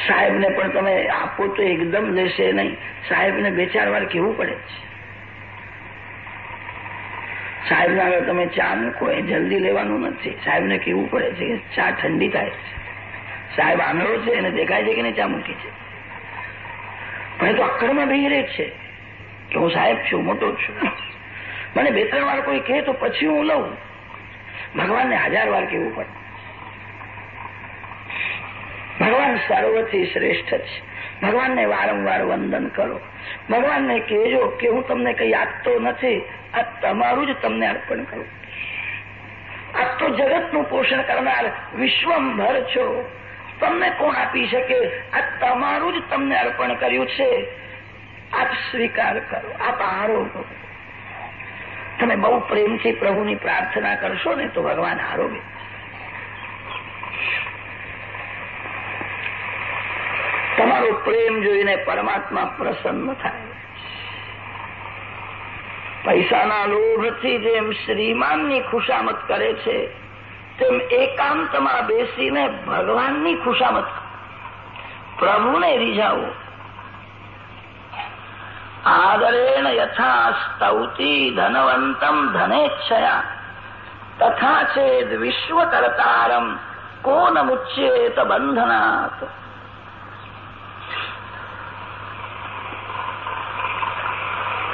સાહેબને પણ તમે આપો તો એકદમ લેશે નહીં. સાહેબને બે ચાર વાર કેવું પડે છે સાહેબને આગળ તમે ચા મૂકો, એ જલ્દી લેવાનું નથી. સાહેબને કેવું પડે છે કે ચા ઠંડી થાય છે. સાહેબ આંધળો છે, એને દેખાય છે કે નહીં ચા મૂકી છે? પણ તો અક્કડમાં બેહી રહે છે કે હું સાહેબ છું, મોટો છું. મને બે ત્રણ વાર કોઈ કહે તો પછી હું લઉં. ભગવાનને હજાર વાર કેવું પડે. ભગવાન સર્વથી શ્રેષ્ઠ છે. ભગવાનને વારંવાર વંદન કરો. ભગવાનને કહેજો કે હું તમને કઈ આપતો નથી. આ તમારું જ તમને અર્પણ કરું. આપ તો જગતનું પોષણ કરનાર વિશ્વભર છો. તમને કોણ આપી શકે? આ તમારું જ તમને અર્પણ કર્યું છે. આપ સ્વીકાર કરો. આપ આરોગો તમે બહુ પ્રેમથી પ્રભુની પ્રાર્થના કરશો ને તો ભગવાન આરોગે. તમારો પ્રેમ જોઈને પરમાત્મા પ્રસન્ન થાય. પૈસાના લોભથી જેમ શ્રીમાનની ખુશામત કરે છે, તેમ એકાંતમાં બેસીને ભગવાનની ખુશામત પ્રભુને રીઝાવો. આદરેણ યથા સ્તૌતી ધનવંતમ ધનેચ્છયા. તથા ચેદ વિશ્વકર્તારમ, કોન મુચ્યેત બંધનાથ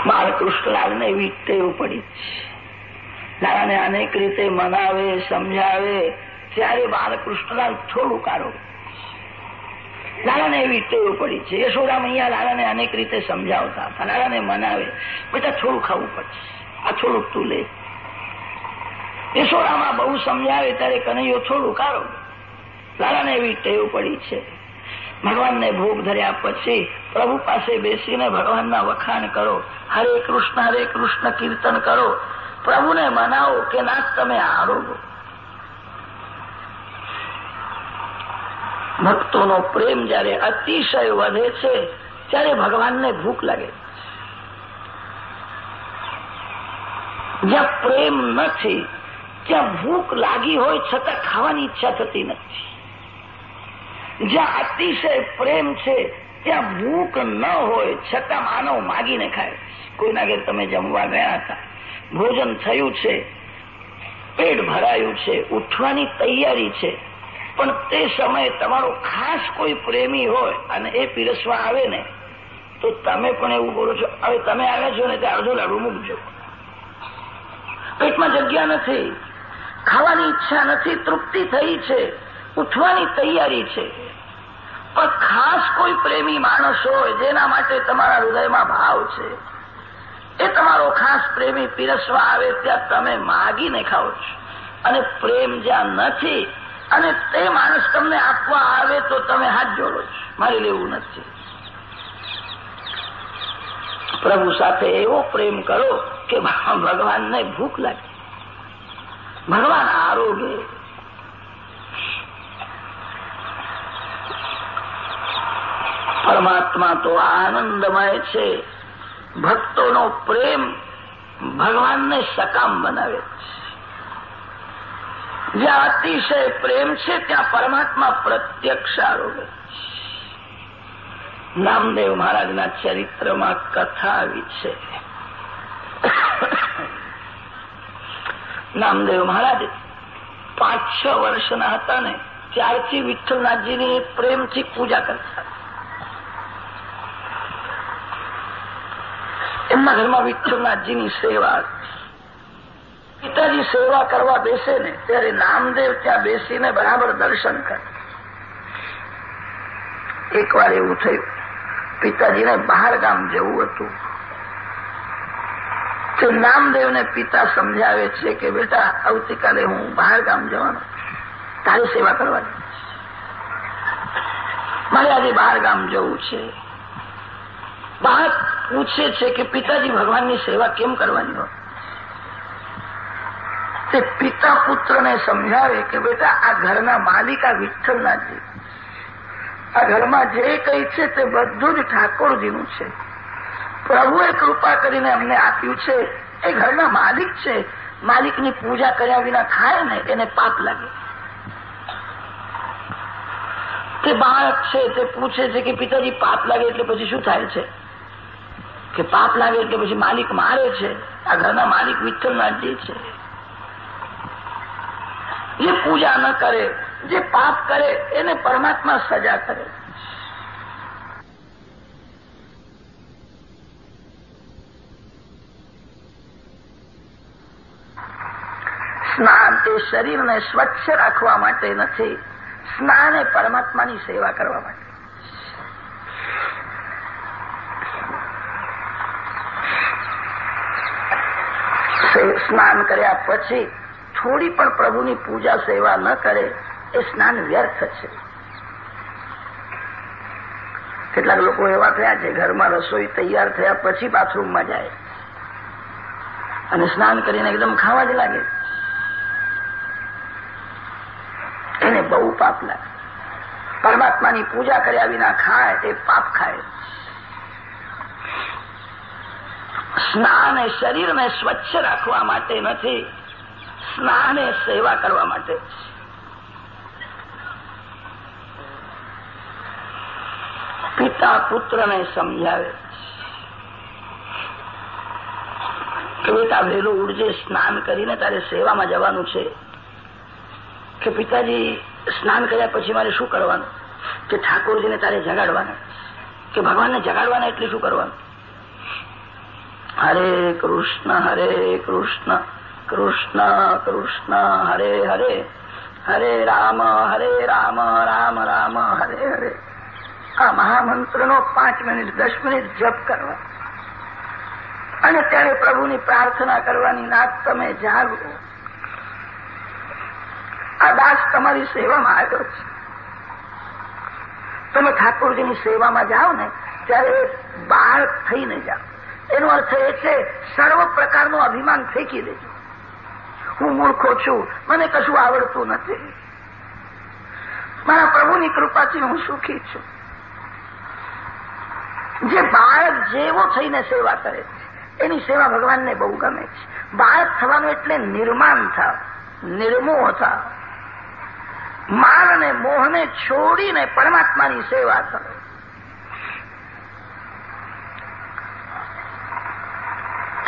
બાળકૃષ્ણલાલને એવી ટેવ પડી. લાલાને અનેક રીતે મનાવે, સમજાવે ત્યારે બાળકૃષ્ણલાલ થોડું કાઢો લાલાને એવી ટેવ પડી છે. યશોદા મૈયા લાલાને અનેક રીતે સમજાવતા હતા. લાલાને મનાવે. બેટા થોડું ખાવું પડશે. આ થોડુંક તું લે. યશોદામાં બહુ સમજાવે ત્યારે કનૈયો થોડું કાઢો લાલાને એવી ટેવ પડી છે. ભગવાનને ભોગ ધર્યા પછી પ્રભુ પાસે બેસીને ભગવાનના વખાણ કરો. હરે કૃષ્ણ હરે કૃષ્ણ, કીર્તન કરો. પ્રભુને મનાવો કે ના, તમે આરોગો ભક્તોનો પ્રેમ જયારે અતિશય વધે છે, ત્યારે ભગવાનને ભૂખ લાગે જ્યાં પ્રેમ નથી, ત્યાં ભૂખ લાગી હોય છતાં ખાવાની ઈચ્છા થતી નથી. જ્યાં અતિશય પ્રેમ છે ત્યાં ભૂખ ન હોય, છતાં માનવ માગીને ખાય. કોઈના ઘેર તમે જમવા ગયા હતા. ભોજન થયું છે, પેટ ભરાયું છે, ઉઠવાની તૈયારી છે. પણ તે સમયે તમારો ખાસ કોઈ પ્રેમી હોય અને એ પીરસવા આવે ને, તો તમે પણ એવું બોલો છો, હવે તમે આવ્યા છો ને, તે અડધો લાડુ મૂકજો. પેટમાં જગ્યા નથી. ખાવાની ઈચ્છા નથી, તૃપ્તિ થઈ છે, ઉઠવાની તૈયારી છે. પણ ખાસ કોઈ પ્રેમી માણસ હોય, જેના માટે તમારા હૃદયમાં ભાવ છે, એ તમારો ખાસ પ્રેમી પીરસવા આવે ત્યાં તમે માગીને ખાઓ છો. અને પ્રેમ જ્યાં નથી અને તે માણસ તમને આપવા આવે તો તમે હાથ જોડો છો. મારે લેવું નથી. પ્રભુ સાથે એવો પ્રેમ કરો કે ભગવાનને ભૂખ લાગે. ભગવાન આરોગ્ય પરમાત્મા તો આનંદમય છે. ભક્તોનો પ્રેમ ભગવાનને સકામ બનાવે છે. જ્યાં અતિશય પ્રેમ છે, ત્યાં પરમાત્મા પ્રત્યક્ષ આરોગ્ય નામદેવ મહારાજના ચરિત્રમાં કથા આવી છે. નામદેવ મહારાજ પાંચ છ વર્ષના હતા ને, ત્યારથી વિઠ્ઠલનાથજીની પ્રેમથી પૂજા કરતા એમના ઘરમાં વિઠ્ઠલનાથજીની સેવા. પિતાજી સેવા કરવા બેસે ને, ત્યારે નામદેવ ત્યાં બેસીને બરાબર દર્શન કરે. એકવાર એવું થયું. પિતાજીને બહાર ગામ જવું હતું. તો નામદેવને પિતા સમજાવે છે કે, બેટા, આવતીકાલે હું બહાર ગામ જવાનો. તારી સેવા કરવાની. મારે આજે બહાર ગામ જવું છે. બહાર પૂછે છે કે પિતાજી ભગવાનની સેવા કેમ કરવાની તે પિતા પુત્રને સમજાવે કે બેટા, આ ઘરના માલિક આ વિઠ્ઠલનાથજી આ ઘરમાં જે કંઈ છે તે બધું જ ઠાકોરજીનું છે. પ્રભુએ કૃપા કરીને અમને આપ્યું છે. એ ઘરના માલિક છે. માલિકની પૂજા કર્યા વિના ખાય ને એને પાપ લાગે. તે બાળક છે, તે પૂછે છે કે પિતાજી પાપ લાગે એટલે પછી શું થાય છે? કે પાપ લાગે એટલે પછી માલિક મારે છે. આ ઘરના માલિક વિઠ્ઠલનાથજી છે. જે પૂજા ન કરે, જે પાપ કરે, એને પરમાત્મા સજા કરે. સ્નાન એ શરીરને સ્વચ્છ રાખવા માટે નથી. સ્નાન એ પરમાત્માની સેવા કરવા માટે. સ્નાન કર્યા પછી થોડી પણ પ્રભુની પૂજા સેવા ન કરે એ સ્નાન વ્યર્થ છે. કેટલાક લોકો એવા થયા છે ઘરમાં રસોઈ તૈયાર થયા પછી બાથરૂમમાં જાય અને સ્નાન કરીને એકદમ ખાવા જ લાગે. એને બહુ પાપ લાગે. પરમાત્માની પૂજા કર્યા વિના ખાય એ પાપ ખાય. સ્નાન એ શરીરને સ્વચ્છ રાખવા માટે નથી, સ્નાન એ સેવા કરવા માટે. પિતા પુત્રને સમજાવે. કે બેટા વહેલું ઉડજે, સ્નાન કરીને તારે સેવામાં જવાનું છે. કે પિતાજી, સ્નાન કર્યા પછી મારે શું કરવાનું? કે ઠાકોરજીને તારે જગાડવાના. કે ભગવાનને જગાડવાના એટલે શું કરવાનું? હરે કૃષ્ણ હરે કૃષ્ણ કૃષ્ણ કૃષ્ણ હરે હરે હરે રામ હરે રામ રામ રામ હરે હરે આ મહામંત્રનો પાંચ મિનિટ, દસ મિનિટ જપ કરવા અને ત્યારે પ્રભુની પ્રાર્થના કરવાની નાથ તમે જાગો. આ દાસ તમારી સેવામાં આવ્યો છે. તમે ઠાકોરજીની સેવામાં જાઓ ને, ત્યારે બાળક થઈને જાઓ. એનો અર્થ એ છે, સર્વ પ્રકારનું અભિમાન ફેંકી દેજો. હું મૂર્ખો છું, મને કશું આવડતું નથી. મારા પ્રભુની કૃપાથી હું સુખી છું. જે બાળક જેવો થઈને સેવા કરે છે, એની સેવા ભગવાનને બહુ ગમે છે. બાળક થવાનું એટલે નિર્માણ થાવ, નિર્મોહ થાવ. માન અને મોહને છોડીને પરમાત્માની સેવા કરો.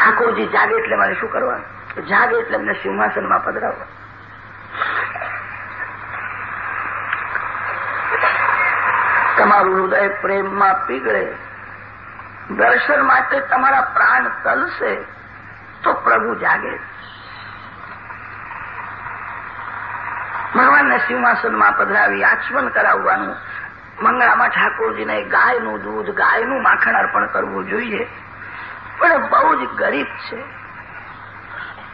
ઠાકોરજી જાગે એટલે મારે શું કરવાનું? જાગે એટલે એમને સિંહાસનમાં પધરાવવા તમારું હૃદય પ્રેમમાં પીગળે. દર્શન માટે તમારા પ્રાણ તલશે, તો પ્રભુ જાગે. ભગવાનને સિંહાસનમાં પધરાવી આચમન કરાવવાનું, મંગળામાં ઠાકોરજીને ગાયનું દૂધ, ગાયનું માખણ અર્પણ કરવું જોઈએ. પણ બહુ જ ગરીબ છે.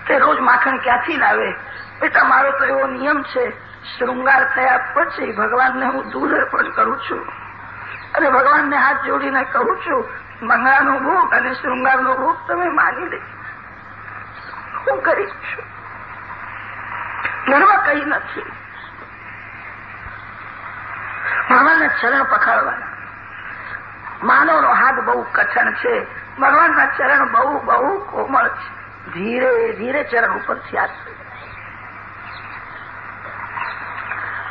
તે રોજ માખણ ક્યાંથી લાવે? બેટા, મારો તો એવો નિયમ છે, શૃંગાર થયા પછી ભગવાનને હું દૂધ અર્પણ કરું છું. અને ભગવાનને હાથ જોડીને કહું છું મંગળાનો ભોગ અને શૃંગારનો ભોગ તમે માની લે. હું ગરીબ છું. ઘરમાં કઈ નથી. ભગવાનને ચરણ પકડવાના માનવનો હાથ બહુ કઠણ છે. ભગવાનના ચરણ બહુ બહુ કોમળ છે. ધીરે ધીરે ચરણ ઉપરથી હાથ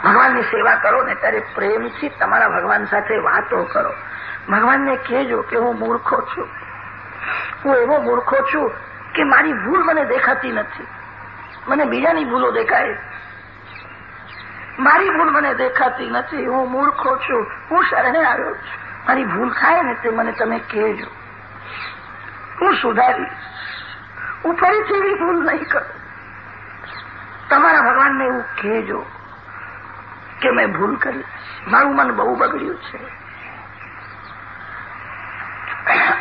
ભગવાનની સેવા કરો ને ત્યારે પ્રેમથી તમારા ભગવાન સાથે વાતો કરો. ભગવાનને કહેજો કે હું મૂર્ખો છું. હું એવો મૂર્ખો છું કે મારી ભૂલ મને દેખાતી નથી. મને બીજાની ભૂલો દેખાય. મારી ભૂલ મને દેખાતી નથી. હું મૂર્ખો છું. હું શરણે આવ્યો છું. મારી ભૂલ થાય ને તે મને તમે કહેજો. હું સુધારીશ. હું ફરીથી એવી ભૂલ નહીં કરું. તમારા ભગવાનને એવું કહેજો કે મેં ભૂલ કરી. મારું મન બહુ બગડ્યું છે.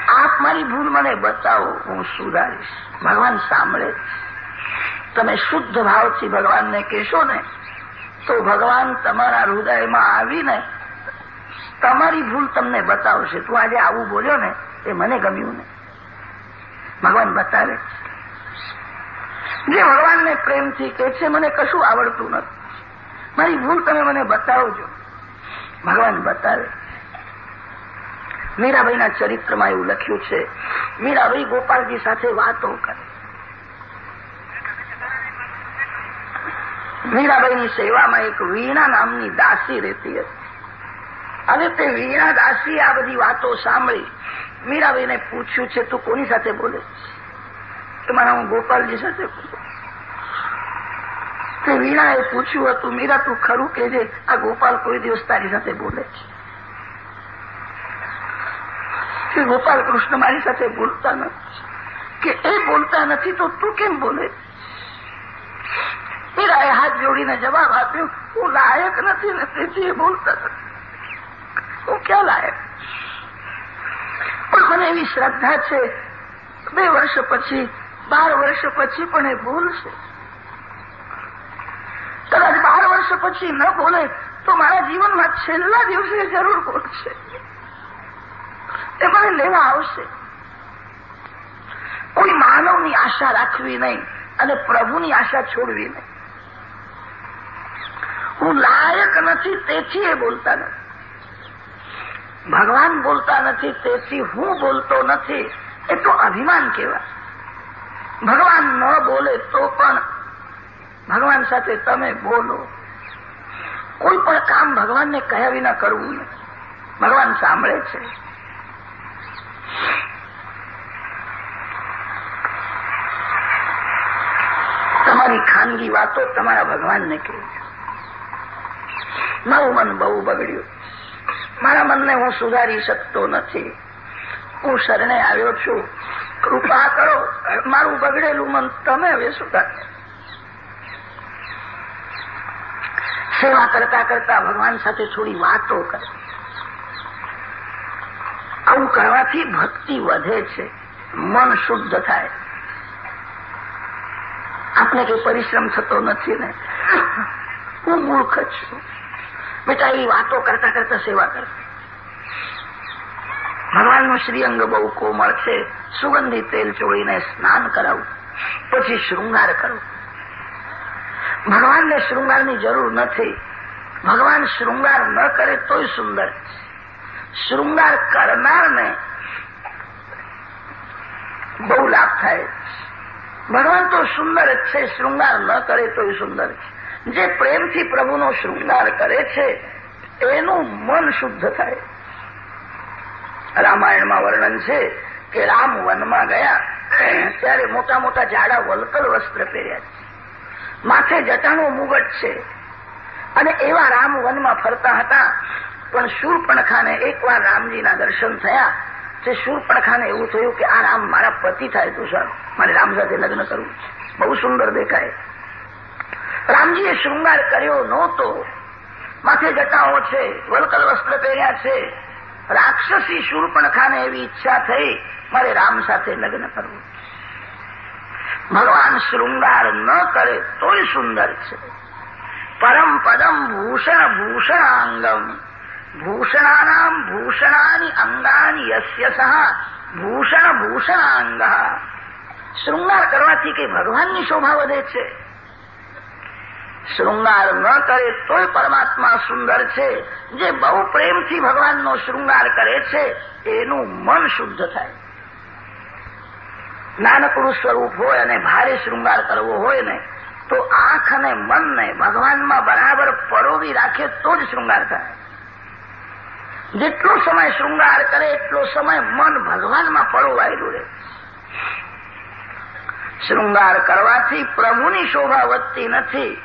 આપ મારી ભૂલ મને બતાવો, હું સુધારીશ. ભગવાન સાંભળે. તમે શુદ્ધ ભાવથી ભગવાનને કહેશો ને, તો ભગવાન તમારા હૃદયમાં આવીને તમારી ભૂલ તમને બતાવશે. તું આજે આવું બોલ્યો ને, એ મને ગમ્યું ને ભગવાન બતાવે જે ભગવાનને પ્રેમથી કહે છે, મને કશું આવડતું નથી. મારી ભૂલ તમે મને બતાવજો. ભગવાન બતાવે. મીરાબાઈના ચરિત્રમાં એવું લખ્યું છે, મીરાબાઈ ગોપાલજી સાથે વાતો કરે. મીરાબાઈની સેવામાં એક વીણા નામની દાસી રહેતી હતી. અને તે વીણા દાસી આ બધી વાતો સાંભળી મીરાબાઈને પૂછ્યું છે, તું કોની સાથે બોલે તો મારા હું ગોપાલજી સાથે તે વીણાએ પૂછ્યું હતું, મીરા, તું ખરું કહેજે આ ગોપાલ કોઈ દિવસ તારી સાથે બોલે છે? કે ગોપાલ કૃષ્ણ મારી સાથે બોલતા નથી. કે એ બોલતા નથી તો તું કેમ બોલે? મીરાએ હાથ જોડીને જવાબ આપ્યો, હું લાયક નથી ને તેથી એ બોલતા નથી. હું ક્યાં લાયક પણ મને એવી શ્રદ્ધા છે. બે વર્ષ પછી, બાર વર્ષ પછી પણ એ ભૂલશે કદાચ બાર વર્ષ પછી ન બોલે તો મારા જીવનમાં છેલ્લા દિવસે જરૂર બોલશે એ મને લેવા આવશે. કોઈ માનવની આશા રાખવી નહીં અને પ્રભુની આશા છોડવી નહીં. હું લાયક નથી, તેથી એ બોલતા નથી. ભગવાન બોલતા નથી, તેથી હું બોલતો નથી. એ તો અભિમાન કહેવાય. ભગવાન ન બોલે તો પણ ભગવાન સાથે તમે બોલો. કોઈ પણ કામ ભગવાનને કહ્યા વિના કરવું નહીં. ભગવાન સાંભળે છે. તમારી ખાનગી વાતો તમારા ભગવાનને કહેજો મારું મન બહુ બગડ્યું. મારા મનને હું સુધારી શકતો નથી. હું શરણે આવ્યો છું. કૃપા કરો, મારું બગડેલું મન તમે હવે સુધારો સેવા કરતા કરતા ભગવાન સાથે થોડી વાતો કરે. આવું કરવાથી ભક્તિ વધે છે. મન શુદ્ધ થાય. આપણે કઈ પરિશ્રમ થતો નથી ને. હું મૂર્ખ છું. બેટા એ વાતો કરતા કરતા સેવા કર ભગવાનનું શ્રીઅંગ બહુ કોમળ છે. સુગંધી તેલ ચોળીને સ્નાન કરાવું. પછી શૃંગાર કરો. ભગવાનને શૃંગારની જરૂર નથી. ભગવાન શૃંગાર ન કરે તોય સુંદર શૃંગાર કરનારને બહુ લાભ થાય. ભગવાન તો સુંદર જ છે. શૃંગાર ન કરે તોય સુંદર છે. જે પ્રેમથી પ્રભુનો શૃંગાર કરે છે, એનું મન શુદ્ધ થાય. રામાયણમાં વર્ણન છે કે રામ વનમાં ગયા, ત્યારે મોટા મોટા જાડા વલકલ વસ્ત્ર પહેર્યા છે. માથે જટાનો મુગટ છે. અને એવા રામ વનમાં ફરતા હતા, પણ શૂરપણખાને એકવાર રામજીના દર્શન થયા, તે શૂરપણખાને એવું થયું કે આ રામ મારા પતિ થાય તું સર મારે રામ સાથે લગ્ન કરવું છે. બહુ સુંદર દેખાય. રામજીએ શૃંગાર કર્યો નહોતો. માથે જટાઓ છે, વલકલ વસ્ત્ર પહેર્યા છે. રાક્ષસી શૂરપણખાને એવી ઈચ્છા થઈ મારે રામ સાથે લગ્ન કરવું. ભગવાન શૃંગાર ન કરે તોય સુંદર છે. પરમ પદમ ભૂષણ ભૂષણાંગમ. ભૂષણાનામ ભૂષણાની અંગાની યસ્ય સહ ભૂષણ ભૂષણાંગ. શૃંગાર કરવાથી કઈ ભગવાનની શોભા વધે છે? શૃંગાર ન કરે તોય પરમાત્મા સુંદર છે. જે બહુ પ્રેમથી ભગવાનનો શૃંગાર કરે છે, એનું મન શુદ્ધ થાય. નાનકડું સ્વરૂપ હોય અને ભારે શૃંગાર કરવો હોય ને, તો આંખ અને મનને ભગવાનમાં બરાબર પરોવી રાખે તો જ શૃંગાર થાય. જેટલો સમય શૃંગાર કરે, એટલો સમય મન ભગવાનમાં પરોવાયેલું રહે. શૃંગાર કરવાથી પ્રભુની શોભા વધતી નથી.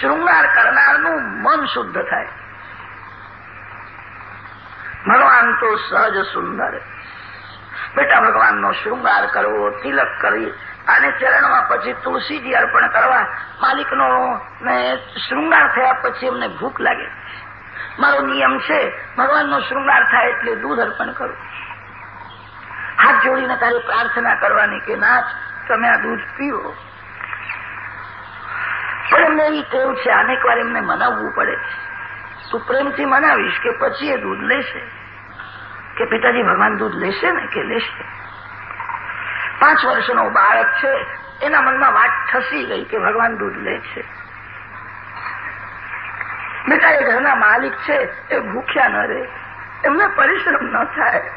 શૃંગાર કરનારનું મન શુદ્ધ થાય. ભગવાન તો સહજ સુંદર બેટા, ભગવાનનો શૃંગાર કરવો, તિલક કરવી અને ચરણમાં પછી તુલસીજી અર્પણ કરવા, માલિકનો ને શૃંગાર થયા પછી એમને ભૂખ લાગે. મારો નિયમ છે, ભગવાનનો શૃંગાર થાય એટલે દૂધ અર્પણ કરું. હાથ જોડીને તારે પ્રાર્થના કરવાની કે, નાથ, તમે આ દૂધ પીવો. પણ એમને એવી ટેવ છે? અનેક વાર એમને મનાવવું પડે. તું પ્રેમથી મનાવીશ કે પછી એ દૂધ લેશે. કે પિતાજી ભગવાન દૂધ લેશે ને કે લેશે? પાંચ વર્ષનો બાળક છે, એના મનમાં વાત ઠસી ગઈ કે ભગવાન દૂધ લે છે. બેટા, એ ઘરના માલિક છે, એ ભૂખ્યા ન રહે. એમને પરિશ્રમ ન થાય.